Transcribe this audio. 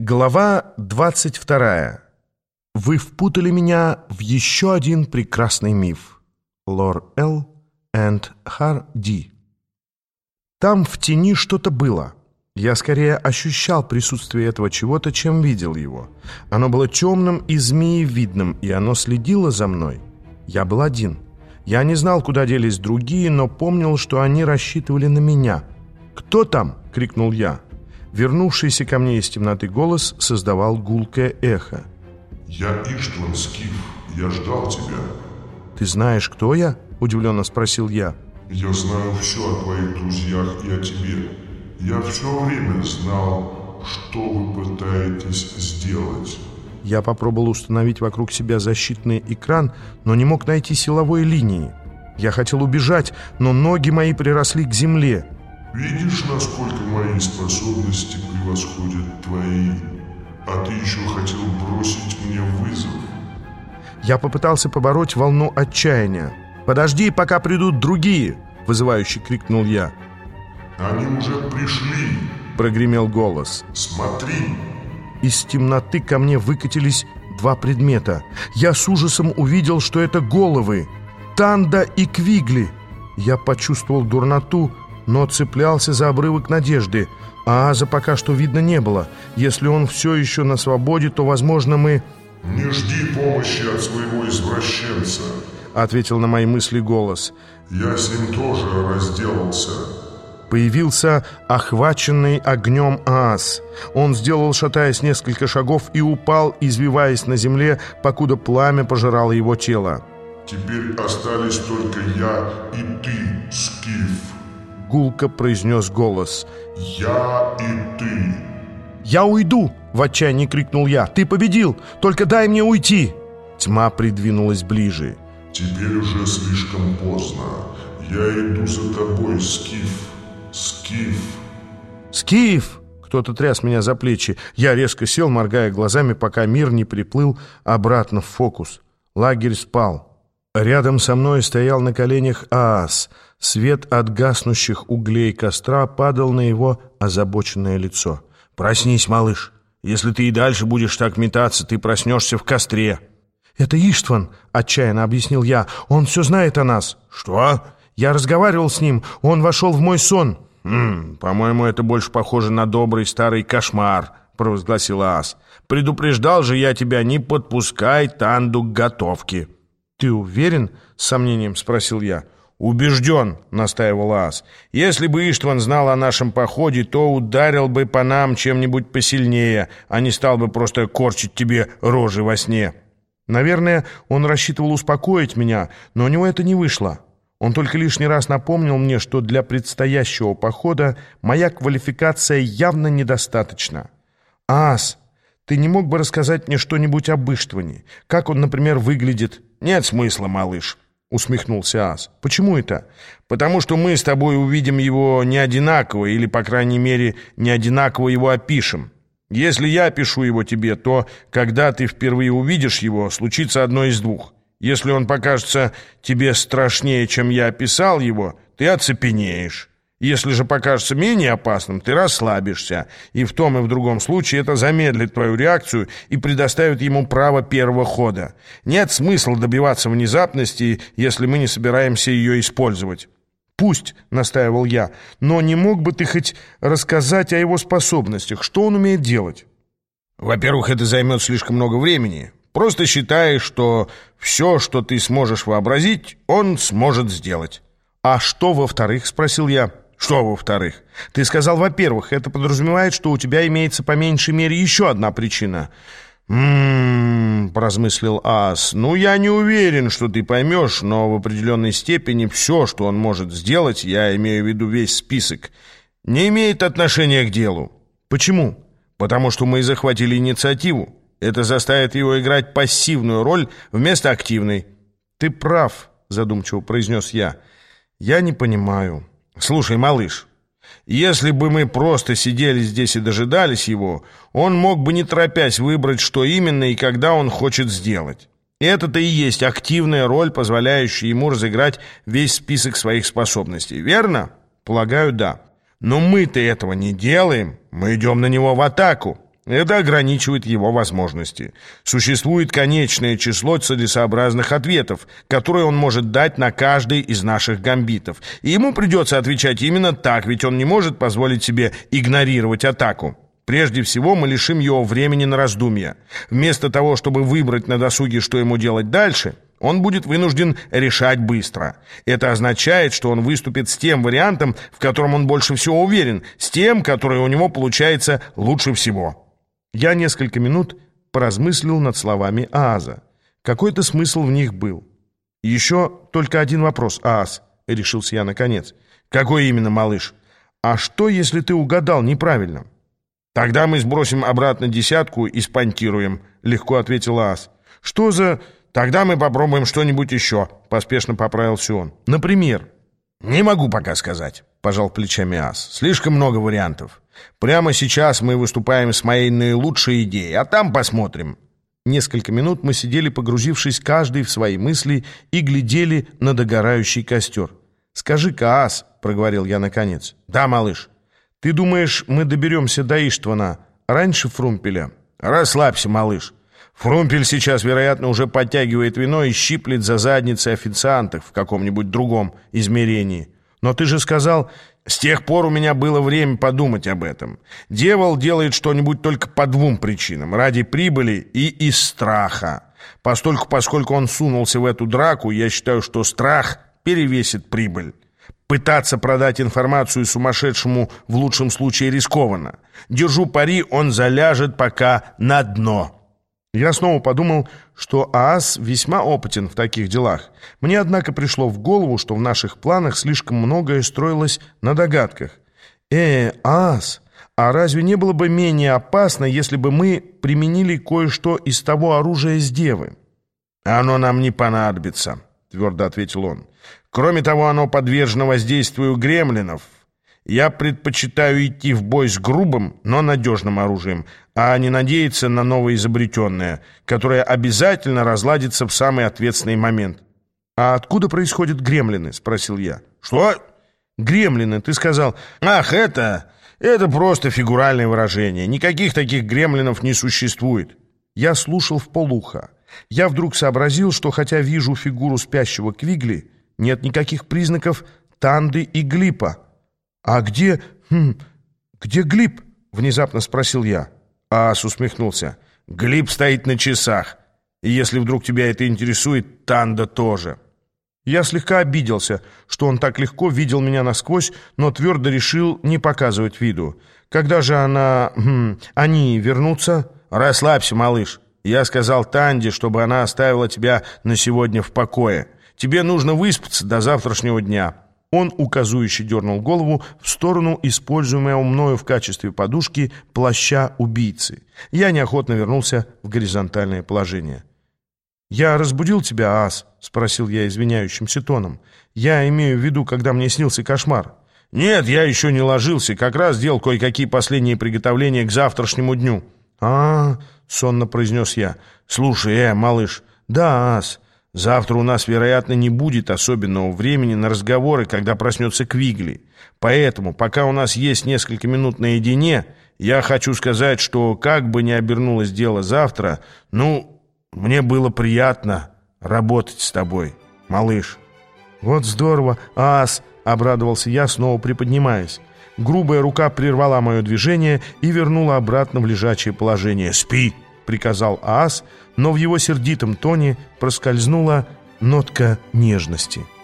Глава 22. Вы впутали меня в еще один прекрасный миф. Лор Л. and Хар Ди. Там в тени что-то было. Я скорее ощущал присутствие этого чего-то, чем видел его. Оно было темным и змеевидным, и оно следило за мной. Я был один. Я не знал, куда делись другие, но помнил, что они рассчитывали на меня. «Кто там?» — крикнул я. Вернувшийся ко мне из темноты голос создавал гулкое эхо. «Я Иштван Скиф. Я ждал тебя». «Ты знаешь, кто я?» – удивленно спросил я. «Я знаю все о твоих друзьях и о тебе. Я все время знал, что вы пытаетесь сделать». Я попробовал установить вокруг себя защитный экран, но не мог найти силовой линии. Я хотел убежать, но ноги мои приросли к земле. Видишь, насколько мои способности превосходят твои? А ты еще хотел бросить мне вызов? Я попытался побороть волну отчаяния. «Подожди, пока придут другие!» — вызывающе крикнул я. «Они уже пришли!» — прогремел голос. «Смотри!» Из темноты ко мне выкатились два предмета. Я с ужасом увидел, что это головы. Танда и Квигли. Я почувствовал дурноту, но цеплялся за обрывок надежды. А Аза пока что видно не было. Если он все еще на свободе, то, возможно, мы... «Не жди помощи от своего извращенца», — ответил на мои мысли голос. «Я с ним тоже разделался». Появился охваченный огнем ас. Он сделал, шатаясь несколько шагов, и упал, извиваясь на земле, покуда пламя пожирало его тело. «Теперь остались только я и ты, Скиф» гулко произнес голос. «Я и ты!» «Я уйду!» — в отчаянии крикнул я. «Ты победил! Только дай мне уйти!» Тьма придвинулась ближе. «Теперь уже слишком поздно. Я иду за тобой, Скиф. Скиф!» «Скиф!» Кто-то тряс меня за плечи. Я резко сел, моргая глазами, пока мир не приплыл обратно в фокус. Лагерь спал. Рядом со мной стоял на коленях Аас — Свет от гаснущих углей костра падал на его озабоченное лицо. «Проснись, малыш. Если ты и дальше будешь так метаться, ты проснешься в костре». «Это Иштван», — отчаянно объяснил я. «Он все знает о нас». «Что?» «Я разговаривал с ним. Он вошел в мой сон». «Хм, по-моему, это больше похоже на добрый старый кошмар», — провозгласил Ас. «Предупреждал же я тебя, не подпускай Танду к готовке». «Ты уверен?» — с сомнением спросил я. «Убежден», — настаивал Ас. «Если бы Иштван знал о нашем походе, то ударил бы по нам чем-нибудь посильнее, а не стал бы просто корчить тебе рожи во сне». Наверное, он рассчитывал успокоить меня, но у него это не вышло. Он только лишний раз напомнил мне, что для предстоящего похода моя квалификация явно недостаточна. «Ас, ты не мог бы рассказать мне что-нибудь об Иштване? Как он, например, выглядит?» «Нет смысла, малыш». — усмехнулся Ас. «Почему это?» «Потому что мы с тобой увидим его не одинаково, или, по крайней мере, не одинаково его опишем. Если я опишу его тебе, то, когда ты впервые увидишь его, случится одно из двух. Если он покажется тебе страшнее, чем я описал его, ты оцепенеешь». Если же покажется менее опасным, ты расслабишься, и в том и в другом случае это замедлит твою реакцию и предоставит ему право первого хода. Нет смысла добиваться внезапности, если мы не собираемся ее использовать. «Пусть», — настаивал я, — «но не мог бы ты хоть рассказать о его способностях, что он умеет делать?» «Во-первых, это займет слишком много времени. Просто считай, что все, что ты сможешь вообразить, он сможет сделать». «А что, во-вторых?» — спросил я. Что, во-вторых? Ты сказал, во-первых, это подразумевает, что у тебя имеется по меньшей мере еще одна причина. «М-м-м», поразмыслил Ас, «ну я не уверен, что ты поймешь, но в определенной степени все, что он может сделать, я имею в виду весь список, не имеет отношения к делу». «Почему?» «Потому что мы захватили инициативу. Это заставит его играть пассивную роль вместо активной». «Ты прав», — задумчиво произнес я. «Я не понимаю». «Слушай, малыш, если бы мы просто сидели здесь и дожидались его, он мог бы не торопясь выбрать, что именно и когда он хочет сделать. Это-то и есть активная роль, позволяющая ему разыграть весь список своих способностей, верно? Полагаю, да. Но мы-то этого не делаем, мы идем на него в атаку. Это ограничивает его возможности. Существует конечное число целесообразных ответов, которые он может дать на каждый из наших гамбитов. И ему придется отвечать именно так, ведь он не может позволить себе игнорировать атаку. Прежде всего, мы лишим его времени на раздумья. Вместо того, чтобы выбрать на досуге, что ему делать дальше, он будет вынужден решать быстро. Это означает, что он выступит с тем вариантом, в котором он больше всего уверен, с тем, который у него получается лучше всего. Я несколько минут поразмыслил над словами Ааза. Какой-то смысл в них был. «Еще только один вопрос, Ааз», — решился я наконец. «Какой именно, малыш? А что, если ты угадал неправильно?» «Тогда мы сбросим обратно десятку и спонтируем», — легко ответил Ааз. «Что за...» «Тогда мы попробуем что-нибудь еще», — поспешно поправился он. «Например?» «Не могу пока сказать», — пожал плечами Ас. «Слишком много вариантов. Прямо сейчас мы выступаем с моей наилучшей идеей, а там посмотрим». Несколько минут мы сидели, погрузившись каждый в свои мысли, и глядели на догорающий костер. «Скажи-ка, Ас», — проговорил я наконец. «Да, малыш. Ты думаешь, мы доберемся до Иштвана раньше Фрумпеля?» «Расслабься, малыш. Фрумпель сейчас, вероятно, уже подтягивает вино и щиплет за задницы официантов в каком-нибудь другом измерении. Но ты же сказал, с тех пор у меня было время подумать об этом. Дьявол делает что-нибудь только по двум причинам. Ради прибыли и из страха. Постольку, поскольку он сунулся в эту драку, я считаю, что страх перевесит прибыль. Пытаться продать информацию сумасшедшему в лучшем случае рискованно. Держу пари, он заляжет пока на дно». Я снова подумал, что ААС весьма опытен в таких делах. Мне, однако, пришло в голову, что в наших планах слишком многое строилось на догадках. «Э, ААС, а разве не было бы менее опасно, если бы мы применили кое-что из того оружия с Девы?» «Оно нам не понадобится», — твердо ответил он. «Кроме того, оно подвержено воздействию гремлинов, я предпочитаю идти в бой с грубым, но надежным оружием, а не надеяться на новоизобретенное, которое обязательно разладится в самый ответственный момент. «А откуда происходят гремлины?» — спросил я. «Что?» «Гремлины, ты сказал». «Ах, это... это просто фигуральное выражение. Никаких таких гремлинов не существует». Я слушал в полухо. Я вдруг сообразил, что хотя вижу фигуру спящего Квигли, нет никаких признаков Танды и Глипа. «А где... Хм, где Глиб?» — внезапно спросил я. Ас усмехнулся. «Глиб стоит на часах. И если вдруг тебя это интересует, Танда тоже». Я слегка обиделся, что он так легко видел меня насквозь, но твердо решил не показывать виду. Когда же она... Хм, они вернутся? Расслабься, малыш. Я сказал Танде, чтобы она оставила тебя на сегодня в покое. Тебе нужно выспаться до завтрашнего дня. Он указующе дернул голову в сторону используемого мною в качестве подушки плаща убийцы. Я неохотно вернулся в горизонтальное положение. «Я разбудил тебя, Ас?» — спросил я извиняющимся тоном. «Я имею в виду, когда мне снился кошмар». «Нет, я еще не ложился, как раз делал кое-какие последние приготовления к завтрашнему дню». «А, -а, -а сонно произнес я. «Слушай, э, малыш». «Да, Ас». Завтра у нас, вероятно, не будет особенного времени на разговоры, когда проснется Квигли. Поэтому, пока у нас есть несколько минут наедине, я хочу сказать, что как бы ни обернулось дело завтра, ну, мне было приятно работать с тобой, малыш». «Вот здорово, ас!» — обрадовался я, снова приподнимаясь. Грубая рука прервала мое движение и вернула обратно в лежачее положение. «Спи!» Приказал Аас, но в его сердитом тоне проскользнула нотка нежности –